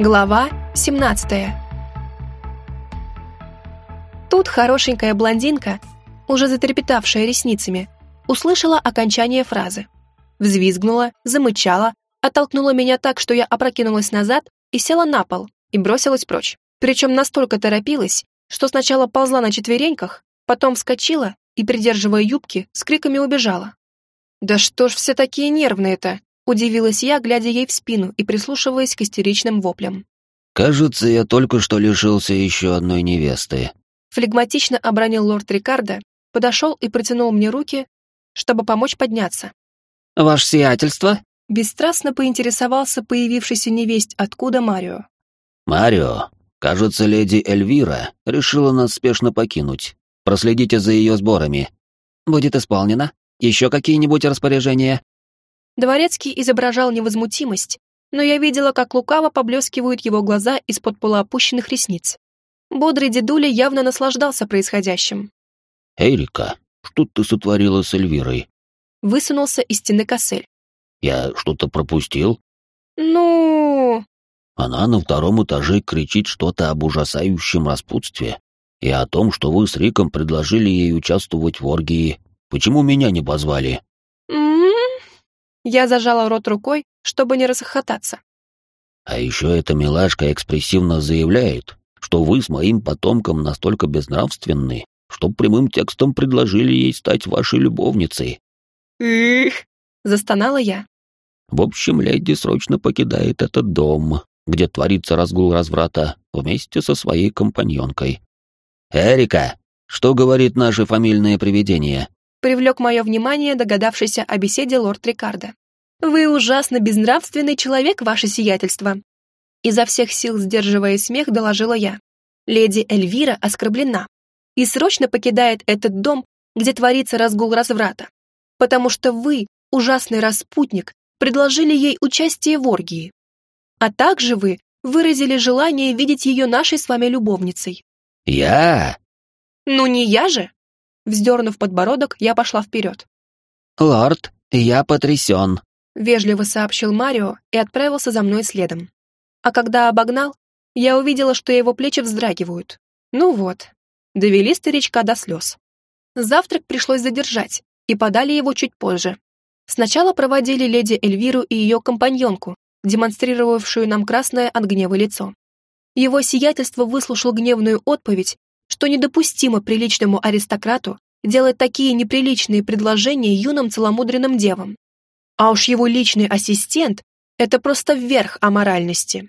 Глава 17 Тут хорошенькая блондинка, уже затрепетавшая ресницами, услышала окончание фразы. Взвизгнула, замычала, оттолкнула меня так, что я опрокинулась назад и села на пол и бросилась прочь. Причем настолько торопилась, что сначала ползла на четвереньках, потом вскочила и, придерживая юбки, с криками убежала. «Да что ж все такие нервные-то?» Удивилась я, глядя ей в спину и прислушиваясь к истеричным воплям. «Кажется, я только что лишился еще одной невесты». Флегматично обронил лорд Рикардо, подошел и протянул мне руки, чтобы помочь подняться. «Ваше сиятельство?» Бесстрастно поинтересовался появившийся невесть, откуда Марио. «Марио, кажется, леди Эльвира решила нас спешно покинуть. Проследите за ее сборами». «Будет исполнено. Еще какие-нибудь распоряжения?» Дворецкий изображал невозмутимость, но я видела, как лукаво поблескивают его глаза из-под полуопущенных ресниц. Бодрый дедуля явно наслаждался происходящим. «Эрика, что ты сотворила с Эльвирой?» Высунулся из стены косель. «Я что-то пропустил?» «Ну...» Она на втором этаже кричит что-то об ужасающем распутстве и о том, что вы с Риком предложили ей участвовать в оргии. Почему меня не позвали? Я зажала рот рукой, чтобы не расхохотаться. А еще эта милашка экспрессивно заявляет, что вы с моим потомком настолько безнравственны, что прямым текстом предложили ей стать вашей любовницей. Их! Застонала я. В общем, леди срочно покидает этот дом, где творится разгул разврата, вместе со своей компаньонкой. «Эрика, что говорит наше фамильное привидение?» Привлек мое внимание догадавшийся о беседе лорд Рикардо. «Вы ужасно безнравственный человек, ваше сиятельство!» Изо всех сил сдерживая смех, доложила я. Леди Эльвира оскорблена и срочно покидает этот дом, где творится разгул разврата, потому что вы, ужасный распутник, предложили ей участие в оргии. А также вы выразили желание видеть ее нашей с вами любовницей. «Я?» «Ну не я же!» Вздернув подбородок, я пошла вперед. «Лорд, я потрясен», — вежливо сообщил Марио и отправился за мной следом. А когда обогнал, я увидела, что его плечи вздрагивают. Ну вот, довели старичка до слез. Завтрак пришлось задержать, и подали его чуть позже. Сначала проводили леди Эльвиру и ее компаньонку, демонстрировавшую нам красное от гнева лицо. Его сиятельство выслушал гневную отповедь что недопустимо приличному аристократу делать такие неприличные предложения юным целомудренным девам. А уж его личный ассистент — это просто верх аморальности.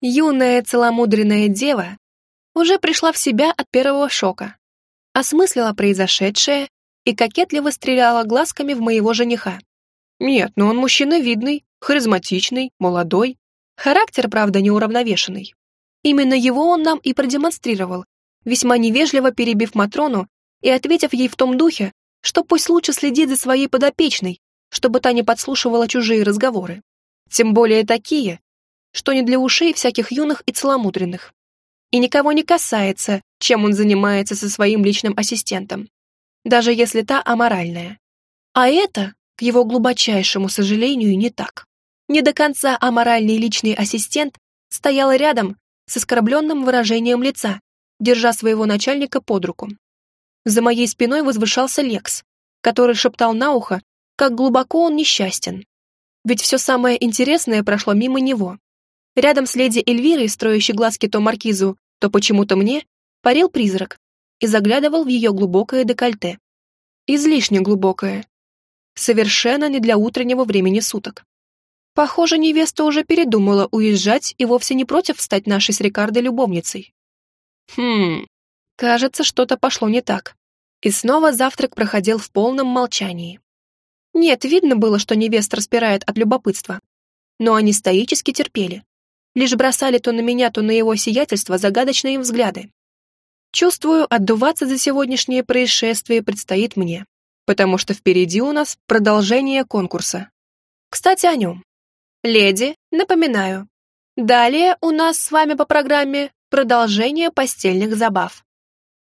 Юная целомудренная дева уже пришла в себя от первого шока, осмыслила произошедшее и кокетливо стреляла глазками в моего жениха. Нет, но он мужчина видный, харизматичный, молодой. Характер, правда, неуравновешенный. Именно его он нам и продемонстрировал, весьма невежливо перебив Матрону и ответив ей в том духе, что пусть лучше следит за своей подопечной, чтобы та не подслушивала чужие разговоры. Тем более такие, что не для ушей всяких юных и целомудренных. И никого не касается, чем он занимается со своим личным ассистентом, даже если та аморальная. А это, к его глубочайшему сожалению, не так. Не до конца аморальный личный ассистент стоял рядом с оскорбленным выражением лица держа своего начальника под руку. За моей спиной возвышался Лекс, который шептал на ухо, как глубоко он несчастен. Ведь все самое интересное прошло мимо него. Рядом с леди Эльвирой, строящей глазки то маркизу, то почему-то мне, парил призрак и заглядывал в ее глубокое декольте. Излишне глубокое. Совершенно не для утреннего времени суток. Похоже, невеста уже передумала уезжать и вовсе не против стать нашей с Рикардой любовницей. Хм, кажется, что-то пошло не так. И снова завтрак проходил в полном молчании. Нет, видно было, что невеста распирает от любопытства. Но они стоически терпели. Лишь бросали то на меня, то на его сиятельство загадочные взгляды. Чувствую, отдуваться за сегодняшнее происшествие предстоит мне, потому что впереди у нас продолжение конкурса. Кстати, о нем. Леди, напоминаю, далее у нас с вами по программе Продолжение постельных забав.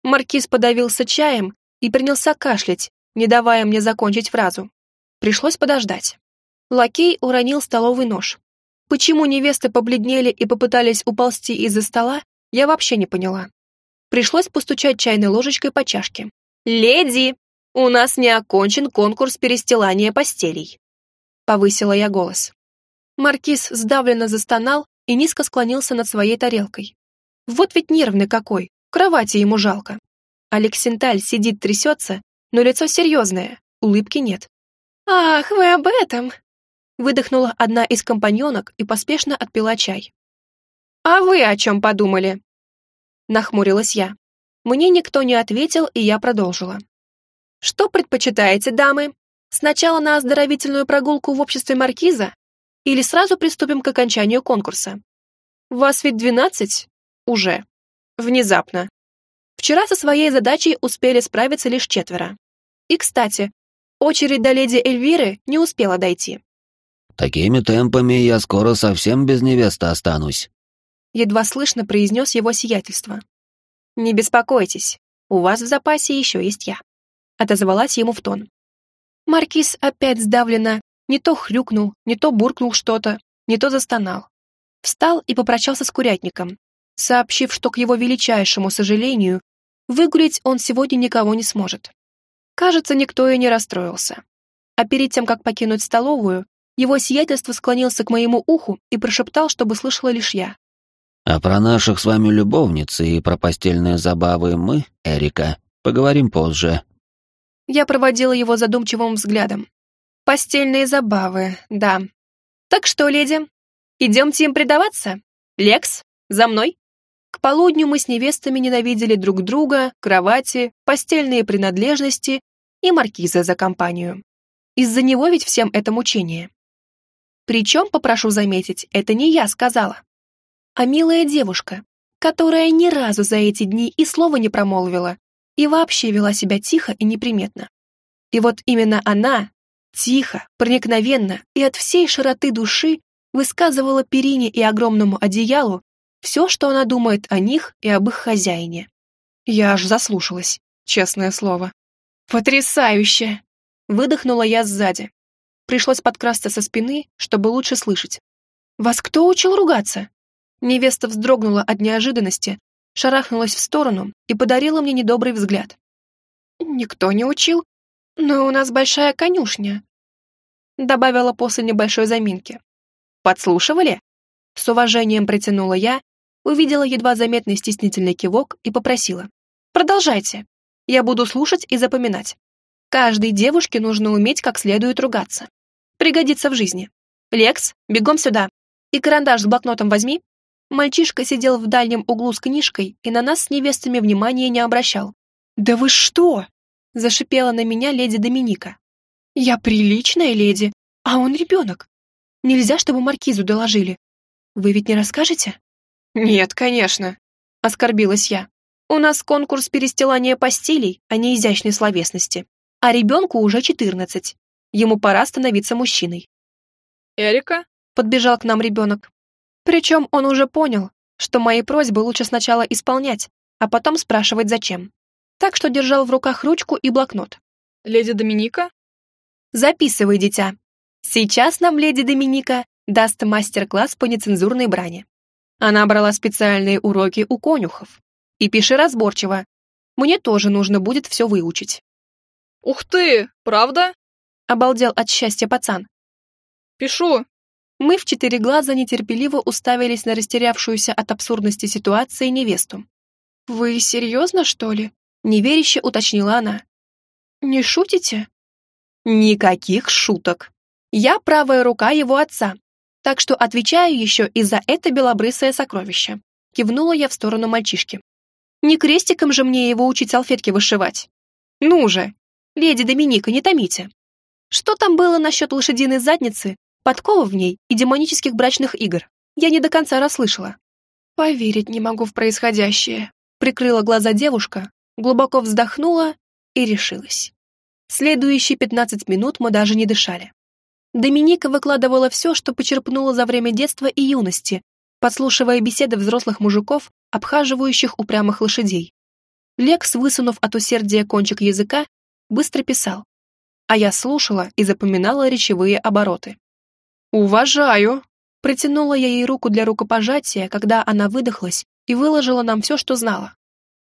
Маркиз подавился чаем и принялся кашлять, не давая мне закончить фразу. Пришлось подождать. Лакей уронил столовый нож. Почему невесты побледнели и попытались уползти из-за стола, я вообще не поняла. Пришлось постучать чайной ложечкой по чашке. «Леди, у нас не окончен конкурс перестилания постелей», — повысила я голос. Маркиз сдавленно застонал и низко склонился над своей тарелкой. Вот ведь нервный какой, кровати ему жалко. Алексенталь сидит трясется, но лицо серьезное, улыбки нет. «Ах, вы об этом!» Выдохнула одна из компаньонок и поспешно отпила чай. «А вы о чем подумали?» Нахмурилась я. Мне никто не ответил, и я продолжила. «Что предпочитаете, дамы? Сначала на оздоровительную прогулку в обществе маркиза или сразу приступим к окончанию конкурса? Вас ведь двенадцать? Уже. Внезапно. Вчера со своей задачей успели справиться лишь четверо. И, кстати, очередь до леди Эльвиры не успела дойти. «Такими темпами я скоро совсем без невесты останусь», едва слышно произнес его сиятельство. «Не беспокойтесь, у вас в запасе еще есть я», отозвалась ему в тон. Маркиз опять сдавленно не то хрюкнул, не то буркнул что-то, не то застонал. Встал и попрощался с курятником, сообщив, что к его величайшему сожалению выгулить он сегодня никого не сможет. Кажется, никто и не расстроился. А перед тем, как покинуть столовую, его сиятельство склонился к моему уху и прошептал, чтобы слышала лишь я. «А про наших с вами любовниц и про постельные забавы мы, Эрика, поговорим позже». Я проводила его задумчивым взглядом. «Постельные забавы, да. Так что, леди, идемте им предаваться? Лекс, за мной?» К полудню мы с невестами ненавидели друг друга, кровати, постельные принадлежности и маркиза за компанию. Из-за него ведь всем это мучение. Причем, попрошу заметить, это не я сказала, а милая девушка, которая ни разу за эти дни и слова не промолвила и вообще вела себя тихо и неприметно. И вот именно она, тихо, проникновенно и от всей широты души высказывала перине и огромному одеялу все, что она думает о них и об их хозяине. Я аж заслушалась, честное слово. «Потрясающе!» Выдохнула я сзади. Пришлось подкрасться со спины, чтобы лучше слышать. «Вас кто учил ругаться?» Невеста вздрогнула от неожиданности, шарахнулась в сторону и подарила мне недобрый взгляд. «Никто не учил, но у нас большая конюшня», добавила после небольшой заминки. «Подслушивали?» С уважением протянула я, увидела едва заметный стеснительный кивок и попросила. «Продолжайте. Я буду слушать и запоминать. Каждой девушке нужно уметь как следует ругаться. Пригодится в жизни. Лекс, бегом сюда. И карандаш с блокнотом возьми». Мальчишка сидел в дальнем углу с книжкой и на нас с невестами внимания не обращал. «Да вы что?» — зашипела на меня леди Доминика. «Я приличная леди, а он ребенок. Нельзя, чтобы маркизу доложили. Вы ведь не расскажете?» «Нет, конечно», — оскорбилась я. «У нас конкурс перестилания постелей, а не изящной словесности. А ребенку уже четырнадцать. Ему пора становиться мужчиной». «Эрика?» — подбежал к нам ребенок. Причем он уже понял, что мои просьбы лучше сначала исполнять, а потом спрашивать зачем. Так что держал в руках ручку и блокнот. «Леди Доминика?» «Записывай, дитя. Сейчас нам леди Доминика даст мастер-класс по нецензурной брани. Она брала специальные уроки у конюхов. И пиши разборчиво. Мне тоже нужно будет все выучить». «Ух ты, правда?» Обалдел от счастья пацан. «Пишу». Мы в четыре глаза нетерпеливо уставились на растерявшуюся от абсурдности ситуации невесту. «Вы серьезно, что ли?» Неверяще уточнила она. «Не шутите?» «Никаких шуток. Я правая рука его отца, так что отвечаю еще и за это белобрысое сокровище. Кивнула я в сторону мальчишки. Не крестиком же мне его учить салфетки вышивать. Ну же, леди Доминика, не томите. Что там было насчет лошадиной задницы, подкова в ней и демонических брачных игр? Я не до конца расслышала. Поверить не могу в происходящее. Прикрыла глаза девушка, глубоко вздохнула и решилась. Следующие пятнадцать минут мы даже не дышали. Доминика выкладывала все, что почерпнула за время детства и юности, подслушивая беседы взрослых мужиков, обхаживающих упрямых лошадей. Лекс, высунув от усердия кончик языка, быстро писал, а я слушала и запоминала речевые обороты. «Уважаю», — Протянула я ей руку для рукопожатия, когда она выдохлась и выложила нам все, что знала.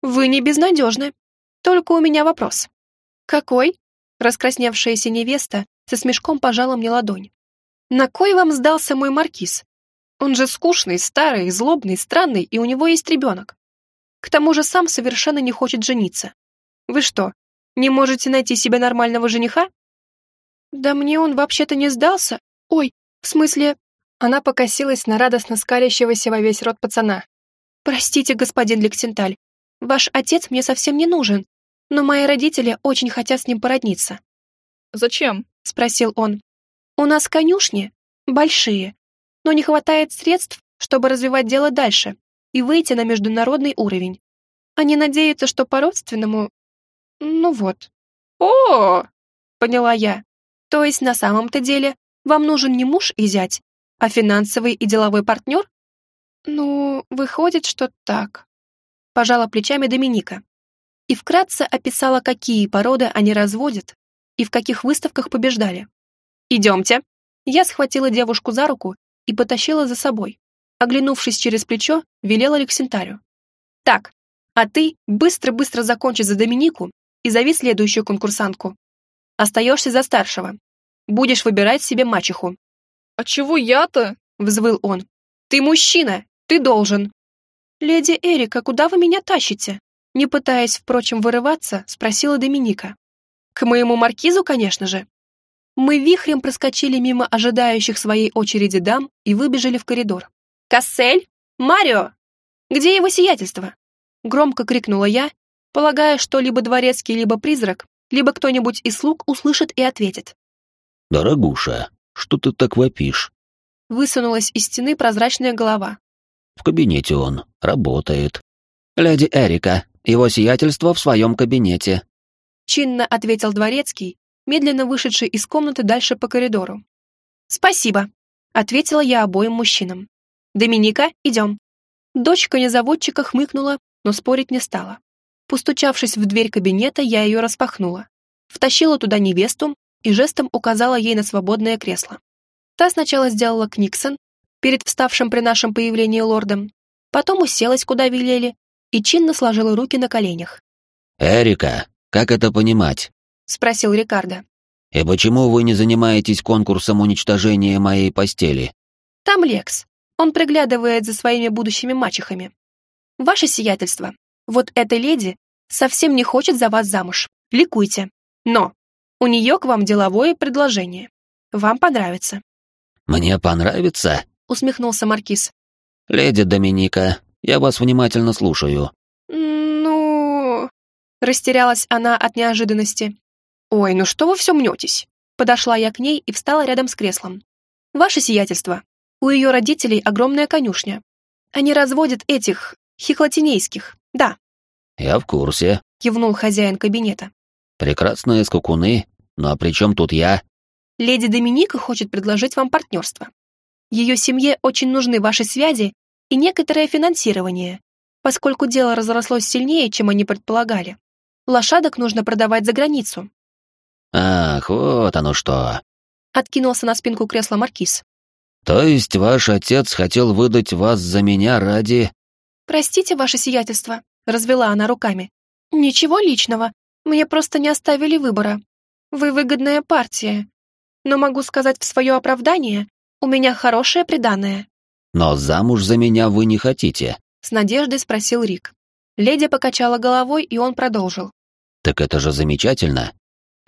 «Вы не безнадежны. Только у меня вопрос». «Какой?» Раскрасневшаяся невеста со смешком пожала мне ладонь. «На кой вам сдался мой маркиз? Он же скучный, старый, злобный, странный, и у него есть ребенок. К тому же сам совершенно не хочет жениться. Вы что, не можете найти себе нормального жениха?» «Да мне он вообще-то не сдался. Ой, в смысле...» Она покосилась на радостно скалящегося во весь рот пацана. «Простите, господин Лексенталь, ваш отец мне совсем не нужен, но мои родители очень хотят с ним породниться». «Зачем?» — спросил он. «У нас конюшни большие, но не хватает средств, чтобы развивать дело дальше и выйти на международный уровень. Они надеются, что по-родственному... Ну вот». «О!» — поняла я. «То есть на самом-то деле вам нужен не муж и зять, а финансовый и деловой партнер? Ну, выходит, что так. Пожала плечами Доминика. И вкратце описала, какие породы они разводят и в каких выставках побеждали. «Идемте». Я схватила девушку за руку и потащила за собой. Оглянувшись через плечо, велела Лексентарю. «Так, а ты быстро-быстро закончи за Доминику и зови следующую конкурсантку. Остаешься за старшего. Будешь выбирать себе мачеху. «А чего я-то?» — взвыл он. «Ты мужчина! Ты должен!» «Леди Эрика, куда вы меня тащите?» Не пытаясь, впрочем, вырываться, спросила Доминика. «К моему маркизу, конечно же». Мы вихрем проскочили мимо ожидающих своей очереди дам и выбежали в коридор. «Кассель? Марио! Где его сиятельство?» Громко крикнула я, полагая, что либо дворецкий, либо призрак, либо кто-нибудь из слуг услышит и ответит. «Дорогуша, что ты так вопишь?» Высунулась из стены прозрачная голова. «В кабинете он. Работает». «Леди Эрика, его сиятельство в своем кабинете», чинно ответил дворецкий, медленно вышедший из комнаты дальше по коридору. «Спасибо», — ответила я обоим мужчинам. «Доминика, идем». Дочка незаводчика хмыкнула, но спорить не стала. Постучавшись в дверь кабинета, я ее распахнула. Втащила туда невесту, и жестом указала ей на свободное кресло. Та сначала сделала книксон перед вставшим при нашем появлении лордом, потом уселась, куда велели, и чинно сложила руки на коленях. «Эрика, как это понимать?» — спросил Рикардо. «И почему вы не занимаетесь конкурсом уничтожения моей постели?» «Там Лекс. Он приглядывает за своими будущими мачехами. Ваше сиятельство, вот эта леди совсем не хочет за вас замуж. Ликуйте. Но у нее к вам деловое предложение. Вам понравится». «Мне понравится?» — усмехнулся Маркиз. «Леди Доминика, я вас внимательно слушаю». Растерялась она от неожиданности. «Ой, ну что вы все мнетесь?» Подошла я к ней и встала рядом с креслом. «Ваше сиятельство, у ее родителей огромная конюшня. Они разводят этих, хиклотинейских, да». «Я в курсе», — кивнул хозяин кабинета. Прекрасные скакуны, ну а при чем тут я? Леди Доминика хочет предложить вам партнерство. Ее семье очень нужны ваши связи и некоторое финансирование, поскольку дело разрослось сильнее, чем они предполагали. Лошадок нужно продавать за границу. Ах, вот оно что. Откинулся на спинку кресла маркиз. То есть ваш отец хотел выдать вас за меня ради... Простите, ваше сиятельство, развела она руками. Ничего личного. Мне просто не оставили выбора. Вы выгодная партия. Но могу сказать в свое оправдание, у меня хорошее приданое». «Но замуж за меня вы не хотите?» С надеждой спросил Рик. Леди покачала головой, и он продолжил. «Так это же замечательно.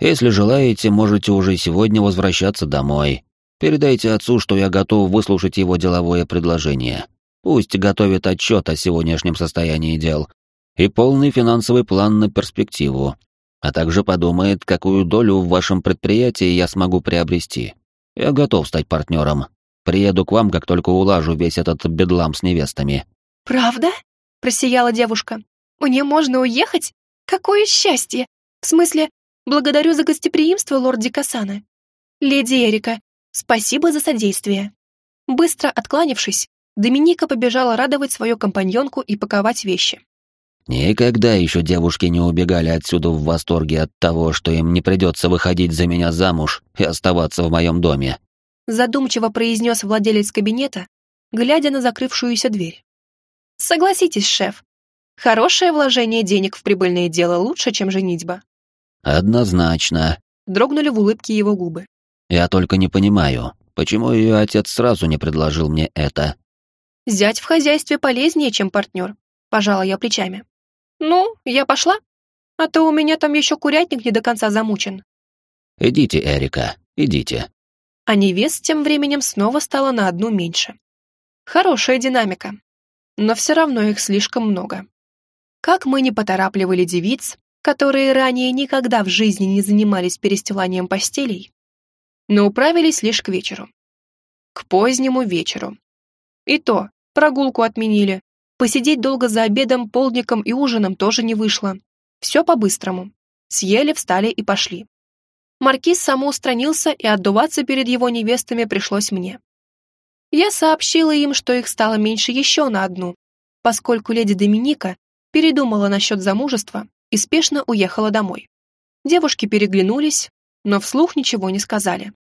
Если желаете, можете уже сегодня возвращаться домой. Передайте отцу, что я готов выслушать его деловое предложение. Пусть готовит отчет о сегодняшнем состоянии дел и полный финансовый план на перспективу а также подумает, какую долю в вашем предприятии я смогу приобрести. Я готов стать партнером. Приеду к вам, как только улажу весь этот бедлам с невестами». «Правда?» — просияла девушка. «Мне можно уехать? Какое счастье! В смысле, благодарю за гостеприимство, лорд Дикасана. Леди Эрика, спасибо за содействие». Быстро откланившись, Доминика побежала радовать свою компаньонку и паковать вещи. Никогда еще девушки не убегали отсюда в восторге от того, что им не придется выходить за меня замуж и оставаться в моем доме. задумчиво произнес владелец кабинета, глядя на закрывшуюся дверь. Согласитесь, шеф, хорошее вложение денег в прибыльное дело лучше, чем женитьба. Однозначно. Дрогнули в улыбке его губы. Я только не понимаю, почему ее отец сразу не предложил мне это. Зять в хозяйстве полезнее, чем партнер, пожала я плечами. Ну, я пошла, а то у меня там еще курятник не до конца замучен. Идите, Эрика, идите. А невест тем временем снова стало на одну меньше. Хорошая динамика, но все равно их слишком много. Как мы не поторапливали девиц, которые ранее никогда в жизни не занимались перестиланием постелей, но управились лишь к вечеру. К позднему вечеру. И то, прогулку отменили. Посидеть долго за обедом, полдником и ужином тоже не вышло. Все по-быстрому. Съели, встали и пошли. Маркиз самоустранился, и отдуваться перед его невестами пришлось мне. Я сообщила им, что их стало меньше еще на одну, поскольку леди Доминика передумала насчет замужества и спешно уехала домой. Девушки переглянулись, но вслух ничего не сказали.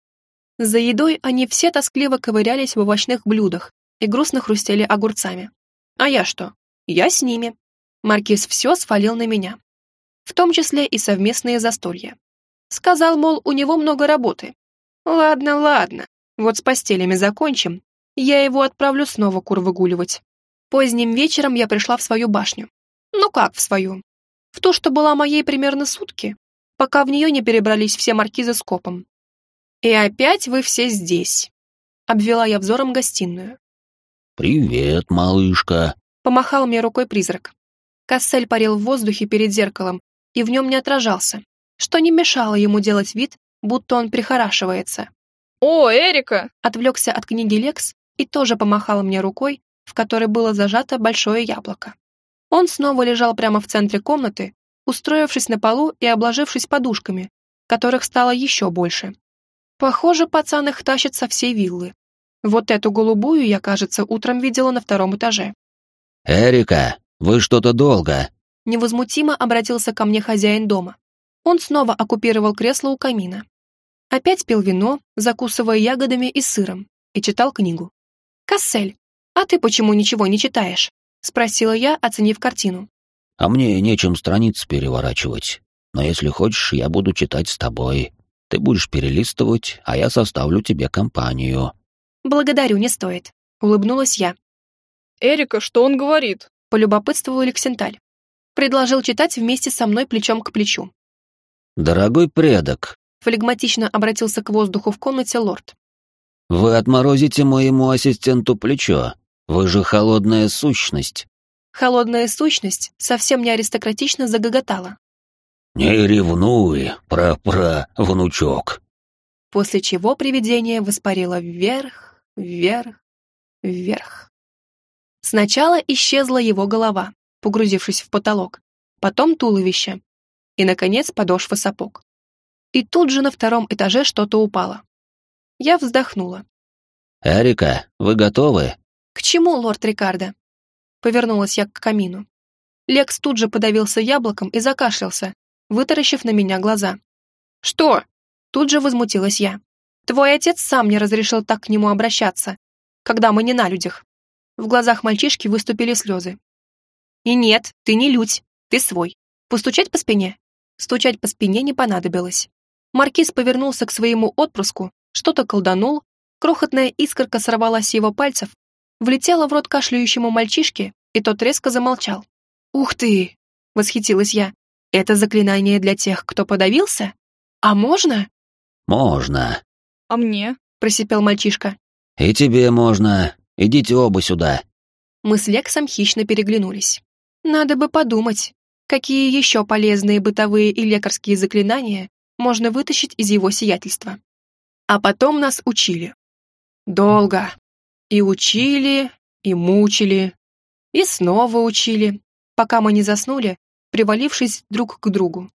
За едой они все тоскливо ковырялись в овощных блюдах и грустно хрустели огурцами. А я что? Я с ними. Маркиз все свалил на меня. В том числе и совместные застолья. Сказал, мол, у него много работы. Ладно, ладно. Вот с постелями закончим. Я его отправлю снова кур выгуливать. Поздним вечером я пришла в свою башню. Ну как в свою? В ту, что была моей примерно сутки, пока в нее не перебрались все маркизы с копом. «И опять вы все здесь», — обвела я взором гостиную. «Привет, малышка», — помахал мне рукой призрак. Кассель парил в воздухе перед зеркалом и в нем не отражался, что не мешало ему делать вид, будто он прихорашивается. «О, Эрика!» — отвлекся от книги Лекс и тоже помахал мне рукой, в которой было зажато большое яблоко. Он снова лежал прямо в центре комнаты, устроившись на полу и обложившись подушками, которых стало еще больше. Похоже, пацан их тащит со всей виллы. Вот эту голубую я, кажется, утром видела на втором этаже. «Эрика, вы что-то долго!» Невозмутимо обратился ко мне хозяин дома. Он снова оккупировал кресло у камина. Опять пил вино, закусывая ягодами и сыром, и читал книгу. «Кассель, а ты почему ничего не читаешь?» — спросила я, оценив картину. «А мне нечем страниц переворачивать. Но если хочешь, я буду читать с тобой. Ты будешь перелистывать, а я составлю тебе компанию». «Благодарю, не стоит», — улыбнулась я. «Эрика, что он говорит?» — полюбопытствовал Лексенталь. Предложил читать вместе со мной плечом к плечу. «Дорогой предок», — флегматично обратился к воздуху в комнате лорд. «Вы отморозите моему ассистенту плечо. Вы же холодная сущность». Холодная сущность совсем не аристократично загоготала. «Не ревнуй, пра-пра-внучок!» После чего привидение воспарило вверх, вверх, вверх. Сначала исчезла его голова, погрузившись в потолок, потом туловище и, наконец, подошва сапог. И тут же на втором этаже что-то упало. Я вздохнула. «Эрика, вы готовы?» «К чему, лорд Рикардо?» Повернулась я к камину. Лекс тут же подавился яблоком и закашлялся, вытаращив на меня глаза. «Что?» Тут же возмутилась я. «Твой отец сам не разрешил так к нему обращаться, когда мы не на людях». В глазах мальчишки выступили слезы. «И нет, ты не людь, ты свой. Постучать по спине?» Стучать по спине не понадобилось. Маркиз повернулся к своему отпрыску, что-то колданул, крохотная искорка сорвалась с его пальцев, влетела в рот кашляющему мальчишке, и тот резко замолчал. «Ух ты!» — восхитилась я. Это заклинание для тех, кто подавился? А можно? Можно. А мне? Просипел мальчишка. И тебе можно. Идите оба сюда. Мы с Лексом хищно переглянулись. Надо бы подумать, какие еще полезные бытовые и лекарские заклинания можно вытащить из его сиятельства. А потом нас учили. Долго. И учили, и мучили, и снова учили, пока мы не заснули привалившись друг к другу.